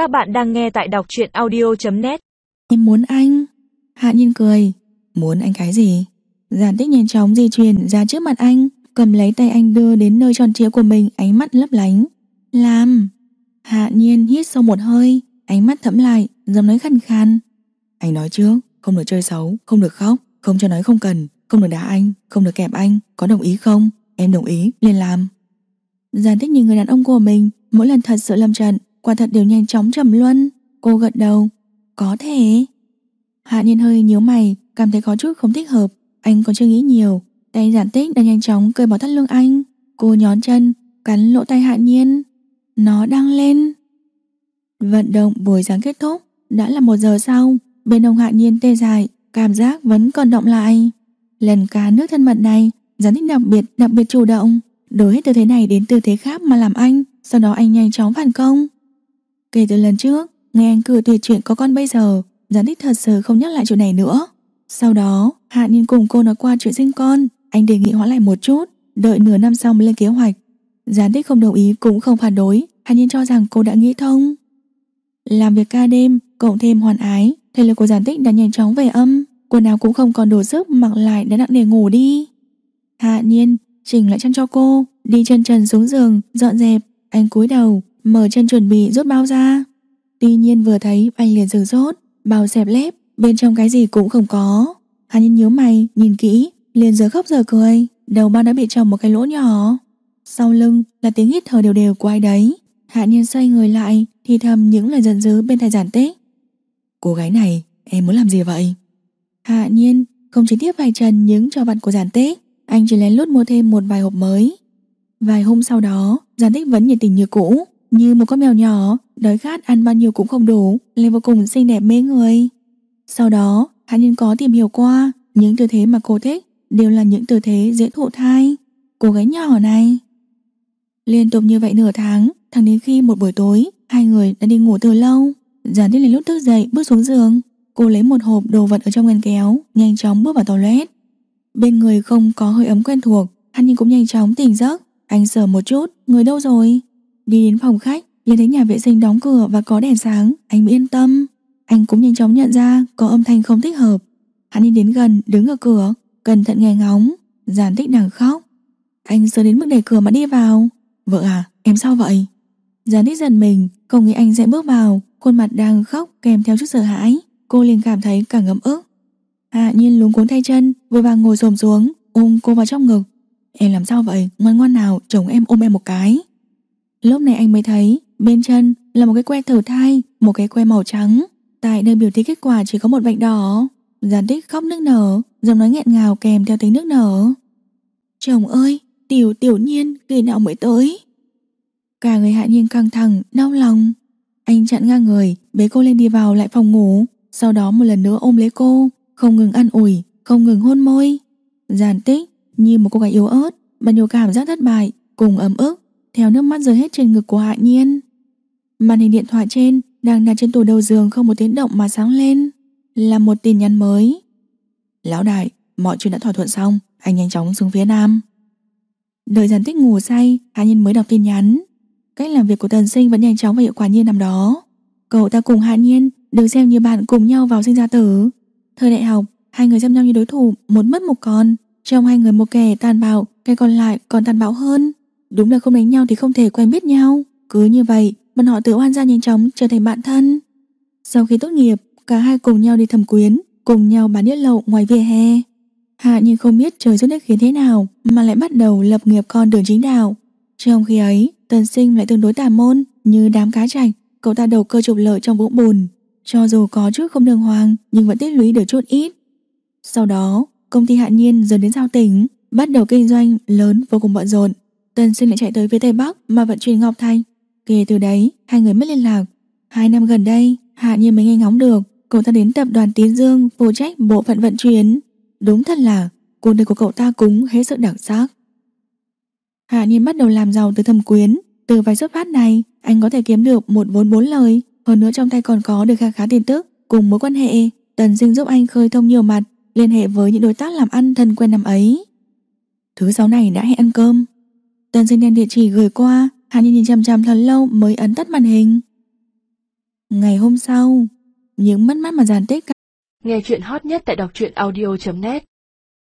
Các bạn đang nghe tại đọc truyện audio.net Em muốn anh. Hạ nhiên cười. Muốn anh cái gì? Giản tích nhìn chóng di chuyển ra trước mặt anh, Cầm lấy tay anh đưa đến nơi tròn trịa của mình, Ánh mắt lấp lánh. Làm. Hạ nhiên hít sâu một hơi, Ánh mắt thẫm lại, Giọng nói khăn khan Anh nói trước, Không được chơi xấu, Không được khóc, Không cho nói không cần, Không được đá anh, Không được kẹp anh, Có đồng ý không? Em đồng ý, liền làm. Giản tích nhìn người đàn ông của mình, Mỗi lần thật sự lâm trận Quả thật đều nhanh chóng trầm luân. Cô gật đầu. Có thể. Hạ nhiên hơi nhíu mày, Cảm thấy có chút không thích hợp. Anh còn chưa nghĩ nhiều. Tay giản tích đã nhanh chóng cởi bỏ thắt lưng anh. Cô nhón chân, Cắn lỗ tay hạ nhiên Nó đang lên. Vận động buổi sáng kết thúc. Đã là một giờ sau. Bên ông hạ nhiên tê dại, Cảm giác vẫn còn động lại. Lần cá nước thân mật này, Giản tích đặc biệt đặc biệt chủ động. Đổi hết tư thế này đến tư thế khác mà làm anh. Sau đó anh nhanh chóng phản công. Kể từ lần trước, Nghe anh cười tuyệt chuyện có con bây giờ Giản tích thật sự không nhắc lại chuyện này nữa. Sau đó, Hạ Nhiên cùng cô nói qua chuyện sinh con, Anh đề nghị hoãn lại một chút, Đợi nửa năm sau mới lên kế hoạch. Giản tích không đồng ý cũng không phản đối, Hạ Nhiên cho rằng cô đã nghĩ thông. Làm việc ca đêm, Cộng thêm hoàn ái, Thể lực của giản tích đã nhanh chóng về âm, Quần áo cũng không còn đủ sức mặc lại đã nặng nề ngủ đi. Hạ Nhiên chỉnh lại chân cho cô, Đi chân trần xuống giường, Dọn dẹp, Anh cúi đầu Mở chân chuẩn bị rút bao ra. Tuy nhiên vừa thấy anh liền dừng rốt Bao xẹp lép, Bên trong cái gì cũng không có. Hắn nhân nhớ mày, Nhìn kỹ, Liền giờ khóc giờ cười, Đầu bao đã bị trồng một cái lỗ nhỏ. Sau lưng là tiếng hít thở đều đều của ai đấy. Hạ nhiên xoay người lại, Thì thầm những lời giận dữ bên tai giản tích. Cô gái này, Em muốn làm gì vậy? Hạ nhiên không chỉ tiếp vài trần những trò vặt của giản tích, Anh chỉ lén lút mua thêm một vài hộp mới. Vài hôm sau đó, Giản tích vẫn nhiệt tình như cũ như một con mèo nhỏ, đói khát ăn bao nhiêu cũng không đủ, lên vô cùng xinh đẹp mê người. Sau đó, Hạ Nhân có tìm hiểu qua, những tư thế mà cô thích đều là những tư thế dễ thụ thai. Cô gái nhỏ này. Liên tục như vậy nửa tháng, thẳng đến khi một buổi tối, hai người đã đi ngủ từ lâu. Giản thiết liền lúc thức dậy bước xuống giường, cô lấy một hộp đồ vật ở trong ngăn kéo, nhanh chóng bước vào toilet. Bên người không có hơi ấm quen thuộc, hắn Nhân cũng nhanh chóng tỉnh giấc. Anh sờ một chút, người đâu rồi? Đi đến phòng khách, liền thấy nhà vệ sinh đóng cửa và có đèn sáng, anh mới yên tâm. Anh cũng nhanh chóng nhận ra có âm thanh không thích hợp. Hắn đi đến gần, đứng ở cửa, cẩn thận nghe ngóng, giàn tích đang khóc. Anh sớm đến mức đẩy cửa mà đi vào. Vợ à, em sao vậy? giàn tích dần mình, không nghĩ anh sẽ bước vào, khuôn mặt đang khóc kèm theo chút sợ hãi. Cô liền cảm thấy càng ngấm ức. Hạ nhiên luống cuống thay chân, vội vàng ngồi xổm xuống, ôm cô vào trong ngực. Em làm sao vậy? Ngoan ngoan nào, chồng em ôm em một cái. Lúc này anh mới thấy bên chân là một cái que thử thai, một cái que màu trắng. Tại nơi biểu thị kết quả chỉ có một vạch đỏ. Giản tích khóc nức nở, giọng nói nghẹn ngào kèm theo tiếng nước nở. Chồng ơi, tiểu tiểu nhiên khi nào mới tới? Cả người hạ nhiên căng thẳng, đau lòng. Anh chặn ngang người, bế cô lên đi vào lại phòng ngủ. Sau đó một lần nữa ôm lấy cô, không ngừng ăn ủi, không ngừng hôn môi. Giản tích như một cô gái yếu ớt, bao nhiêu cảm giác thất bại, cùng ấm ức theo nước mắt rơi hết trên ngực của Hạ Nhiên. Màn hình điện thoại trên đang đặt trên tủ đầu giường không một tiếng động mà sáng lên, là một tin nhắn mới. Lão đại, mọi chuyện đã thỏa thuận xong, anh nhanh chóng xuống phía nam. Đợi dần tích ngủ say, Hạ Nhiên mới đọc tin nhắn. Cách làm việc của Tần Sinh vẫn nhanh chóng và hiệu quả như năm đó. Cậu ta cùng Hạ Nhiên được xem như bạn cùng nhau vào sinh ra tử. Thời đại học, hai người xem nhau như đối thủ, một mất một con. Trong hai người một kẻ tàn bạo, cái còn lại còn tàn bạo hơn. Đúng là không đánh nhau thì không thể quen biết nhau. Cứ như vậy, bọn họ tự oan ra nhanh chóng trở thành bạn thân. Sau khi tốt nghiệp, Cả hai cùng nhau đi thẩm quyến, Cùng nhau bán đĩa lậu ngoài vỉa hè. Hạ nhưng không biết trời giúp nước khiến thế nào, Mà lại bắt đầu lập nghiệp con đường chính đạo. Trong khi ấy Tần sinh lại tương đối tà môn, Như đám cá chạch, Cậu ta đầu cơ trục lợi trong vũng bùn. Cho dù có chút không đường hoàng, Nhưng vẫn tích lũy được chút ít. Sau đó, công ty hạ nhiên dần đến giao tỉnh, Bắt đầu kinh doanh lớn vô cùng bận rộn. Tần sinh lại chạy tới phía Tây Bắc mà vận chuyển Ngọc Thanh. Kể từ đấy, hai người mất liên lạc. Hai năm gần đây, Hạ Nhiên mới nghe ngóng được cậu ta đến tập đoàn Tiến Dương phụ trách bộ phận vận chuyển. Đúng thật là cuộc đời của cậu ta cũng hết sức đặc sắc. Hạ Nhiên bắt đầu làm giàu từ thâm quyến. Từ vài xuất phát này, anh có thể kiếm được một vốn bốn lời. Hơn nữa trong tay còn có được khá khá tiền tức cùng mối quan hệ. Tần sinh giúp anh khơi thông nhiều mặt, liên hệ với những đối tác làm ăn thân quen năm ấy. Thứ sáu này đã hẹn ăn cơm, Tân sinh đen địa chỉ gửi qua, Hàn nhân nhìn chằm chằm thật lâu mới ấn tắt màn hình. Ngày hôm sau, những mất mát mà giàn tích. Nghe chuyện hot nhất tại đọc truyện audio.net